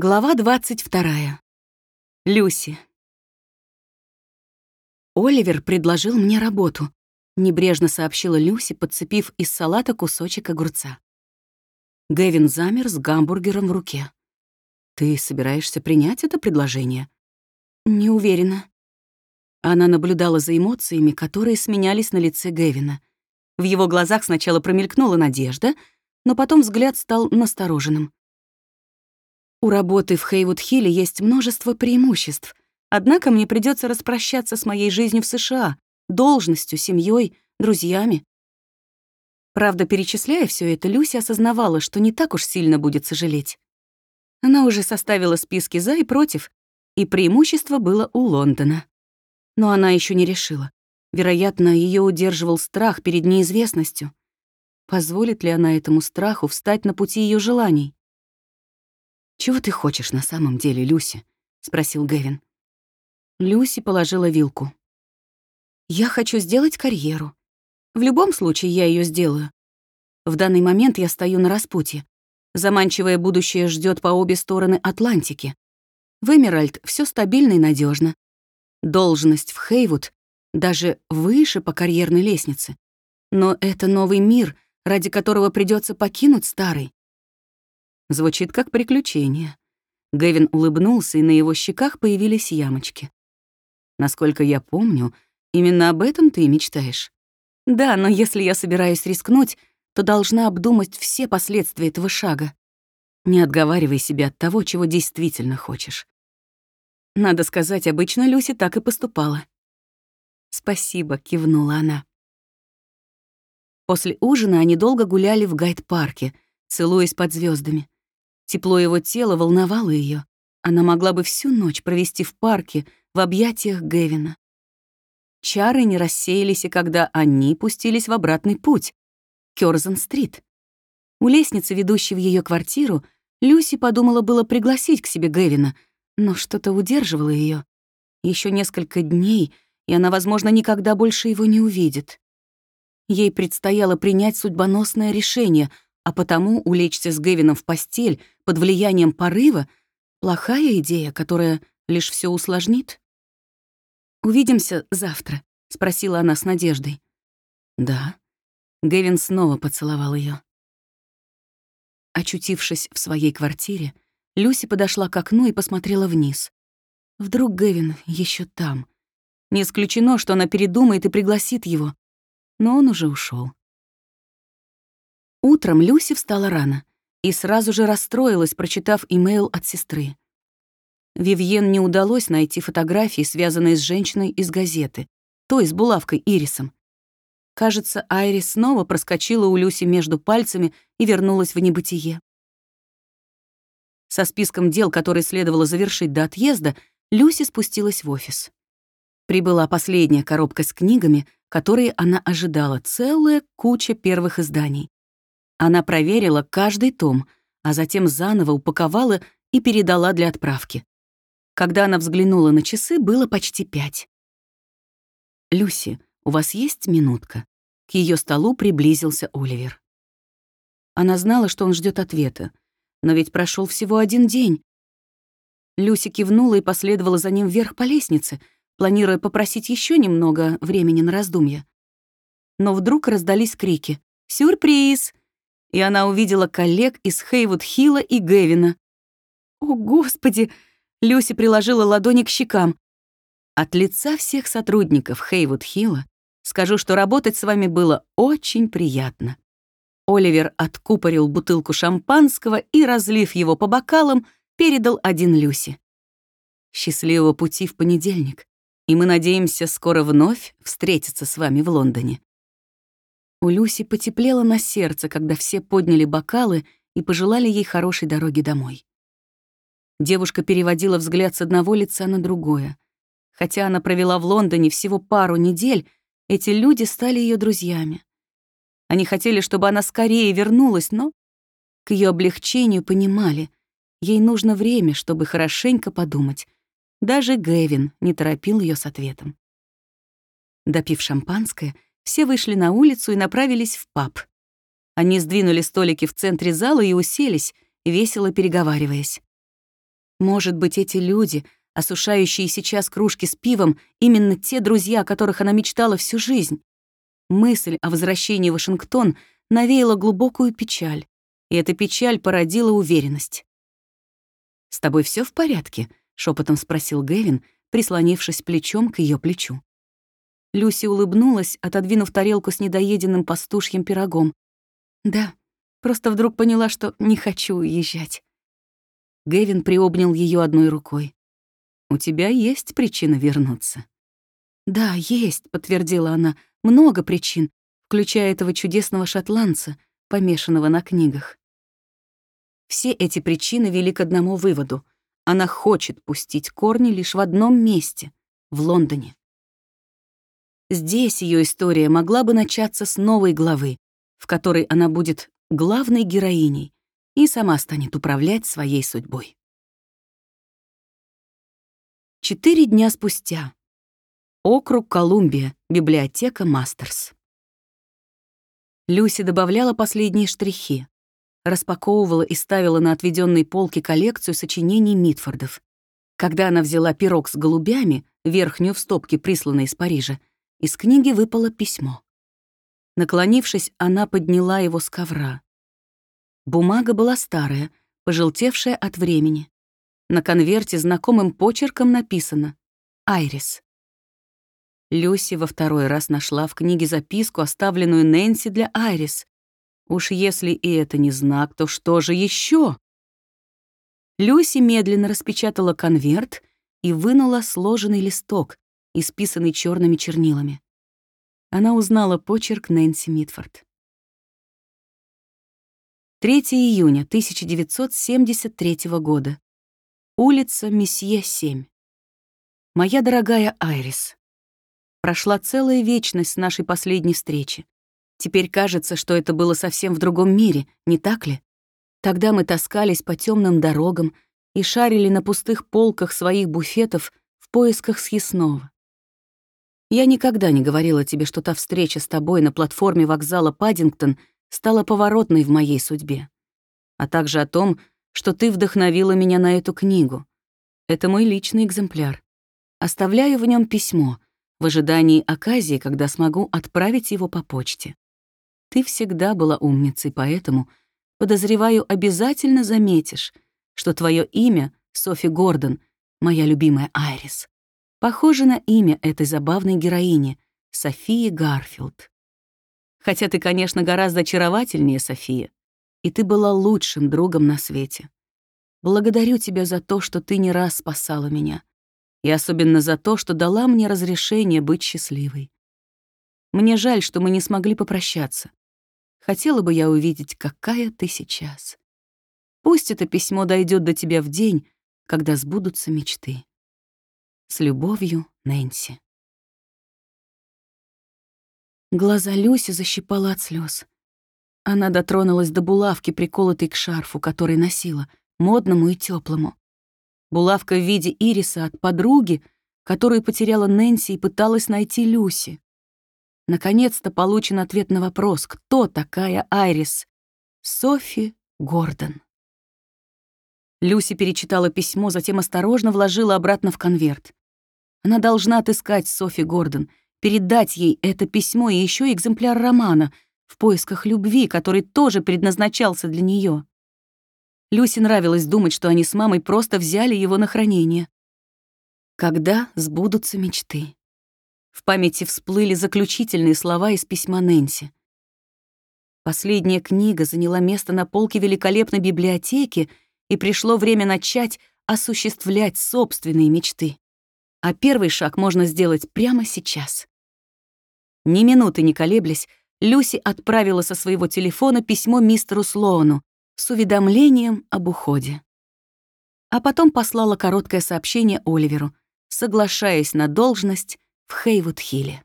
Глава 22. Люси. Оливер предложил мне работу, небрежно сообщила Люси, подцепив из салата кусочек огурца. Гэвин замер с гамбургером в руке. «Ты собираешься принять это предложение?» «Не уверена». Она наблюдала за эмоциями, которые сменялись на лице Гэвина. В его глазах сначала промелькнула надежда, но потом взгляд стал настороженным. У работы в Хейвуд-Хилле есть множество преимуществ, однако мне придется распрощаться с моей жизнью в США, должностью, семьей, друзьями. Правда, перечисляя все это, Люси осознавала, что не так уж сильно будет сожалеть. Она уже составила списки «за» и «против», и преимущество было у Лондона. Но она еще не решила. Вероятно, ее удерживал страх перед неизвестностью. Позволит ли она этому страху встать на пути ее желаний? «Чего ты хочешь на самом деле, Люси?» — спросил Гэвин. Люси положила вилку. «Я хочу сделать карьеру. В любом случае я ее сделаю. В данный момент я стою на распутье. Заманчивое будущее ждет по обе стороны Атлантики. В Эмеральд все стабильно и надежно. Должность в Хейвуд даже выше по карьерной лестнице. Но это новый мир, ради которого придется покинуть старый. Звучит как приключение. Гэвин улыбнулся, и на его щеках появились ямочки. Насколько я помню, именно об этом ты и мечтаешь. Да, но если я собираюсь рискнуть, то должна обдумать все последствия этого шага. Не отговаривай себя от того, чего действительно хочешь. Надо сказать, обычно Люси так и поступала. «Спасибо», — кивнула она. После ужина они долго гуляли в гайд-парке, целуясь под звездами. Тепло его тела волновало ее. Она могла бы всю ночь провести в парке, в объятиях Гевина. Чары не рассеялись, и когда они пустились в обратный путь — Кёрзен-стрит. У лестницы, ведущей в ее квартиру, Люси подумала было пригласить к себе Гевина, но что-то удерживало ее. Еще несколько дней, и она, возможно, никогда больше его не увидит. Ей предстояло принять судьбоносное решение — а потому улечься с Гевином в постель под влиянием порыва — плохая идея, которая лишь все усложнит. «Увидимся завтра», — спросила она с надеждой. «Да». Гевин снова поцеловал ее. Очутившись в своей квартире, Люси подошла к окну и посмотрела вниз. Вдруг Гевин еще там. Не исключено, что она передумает и пригласит его. Но он уже ушел. Утром Люси встала рано и сразу же расстроилась, прочитав имейл от сестры. Вивьен не удалось найти фотографии, связанные с женщиной из газеты, той с булавкой Ирисом. Кажется, Айрис снова проскочила у Люси между пальцами и вернулась в небытие. Со списком дел, которые следовало завершить до отъезда, Люси спустилась в офис. Прибыла последняя коробка с книгами, которые она ожидала, целая куча первых изданий. Она проверила каждый том, а затем заново упаковала и передала для отправки. Когда она взглянула на часы, было почти пять. «Люси, у вас есть минутка?» К ее столу приблизился Оливер. Она знала, что он ждет ответа, но ведь прошел всего один день. Люси кивнула и последовала за ним вверх по лестнице, планируя попросить еще немного времени на раздумья. Но вдруг раздались крики «Сюрприз! И она увидела коллег из Хейвуд-Хилла и Гевина. «О, Господи!» — Люси приложила ладони к щекам. «От лица всех сотрудников Хейвуд-Хилла скажу, что работать с вами было очень приятно». Оливер откупорил бутылку шампанского и, разлив его по бокалам, передал один Люси. «Счастливого пути в понедельник, и мы надеемся скоро вновь встретиться с вами в Лондоне. У Люси потеплело на сердце, когда все подняли бокалы и пожелали ей хорошей дороги домой. Девушка переводила взгляд с одного лица на другое. Хотя она провела в Лондоне всего пару недель, эти люди стали ее друзьями. Они хотели, чтобы она скорее вернулась, но к ее облегчению понимали, ей нужно время, чтобы хорошенько подумать. Даже Гэвин не торопил ее с ответом. Допив шампанское, все вышли на улицу и направились в паб. Они сдвинули столики в центре зала и уселись, весело переговариваясь. Может быть, эти люди, осушающие сейчас кружки с пивом, именно те друзья, о которых она мечтала всю жизнь. Мысль о возвращении в Вашингтон навеяла глубокую печаль, и эта печаль породила уверенность. «С тобой все в порядке?» — шепотом спросил Гэвин, прислонившись плечом к ее плечу. Люси улыбнулась, отодвинув тарелку с недоеденным пастушьим пирогом. «Да, просто вдруг поняла, что не хочу уезжать». Гэвин приобнял ее одной рукой. «У тебя есть причина вернуться?» «Да, есть», — подтвердила она, — «много причин, включая этого чудесного шотландца, помешанного на книгах». Все эти причины вели к одному выводу. Она хочет пустить корни лишь в одном месте — в Лондоне. Здесь ее история могла бы начаться с новой главы, в которой она будет главной героиней и сама станет управлять своей судьбой. Четыре дня спустя. Округ Колумбия, библиотека Мастерс. Люси добавляла последние штрихи, распаковывала и ставила на отведенной полке коллекцию сочинений Митфордов. Когда она взяла пирог с голубями, верхнюю в стопке, присланной из Парижа, из книги выпало письмо. Наклонившись, она подняла его с ковра. Бумага была старая, пожелтевшая от времени. На конверте знакомым почерком написано «Айрис». Люси во второй раз нашла в книге записку, оставленную Нэнси для Айрис. Уж если и это не знак, то что же еще? Люси медленно распечатала конверт и вынула сложенный листок, исписанный черными чернилами. Она узнала почерк Нэнси Митфорд. 3 июня 1973 года. Улица Месье 7. Моя дорогая Айрис, прошла целая вечность с нашей последней встречи. Теперь кажется, что это было совсем в другом мире, не так ли? Тогда мы таскались по темным дорогам и шарили на пустых полках своих буфетов в поисках съестного. Я никогда не говорила тебе, что та встреча с тобой на платформе вокзала Паддингтон стала поворотной в моей судьбе, а также о том, что ты вдохновила меня на эту книгу. Это мой личный экземпляр. Оставляю в нем письмо в ожидании оказии, когда смогу отправить его по почте. Ты всегда была умницей, поэтому, подозреваю, обязательно заметишь, что твое имя — Софи Гордон, моя любимая Айрис похоже на имя этой забавной героини — Софии Гарфилд. Хотя ты, конечно, гораздо очаровательнее София, и ты была лучшим другом на свете. Благодарю тебя за то, что ты не раз спасала меня, и особенно за то, что дала мне разрешение быть счастливой. Мне жаль, что мы не смогли попрощаться. Хотела бы я увидеть, какая ты сейчас. Пусть это письмо дойдет до тебя в день, когда сбудутся мечты. С любовью, Нэнси. Глаза Люси защипала от слез. Она дотронулась до булавки, приколотой к шарфу, который носила, модному и теплому. Булавка в виде ириса от подруги, которую потеряла Нэнси и пыталась найти Люси. Наконец-то получен ответ на вопрос, кто такая Айрис? Софи Гордон. Люси перечитала письмо, затем осторожно вложила обратно в конверт. Она должна отыскать Софи Гордон, передать ей это письмо и еще экземпляр романа в поисках любви, который тоже предназначался для нее. Люси нравилось думать, что они с мамой просто взяли его на хранение. Когда сбудутся мечты? В памяти всплыли заключительные слова из письма Нэнси. Последняя книга заняла место на полке великолепной библиотеки, и пришло время начать осуществлять собственные мечты а первый шаг можно сделать прямо сейчас. Ни минуты не колеблясь, Люси отправила со своего телефона письмо мистеру Слоуну с уведомлением об уходе. А потом послала короткое сообщение Оливеру, соглашаясь на должность в Хейвуд-Хилле.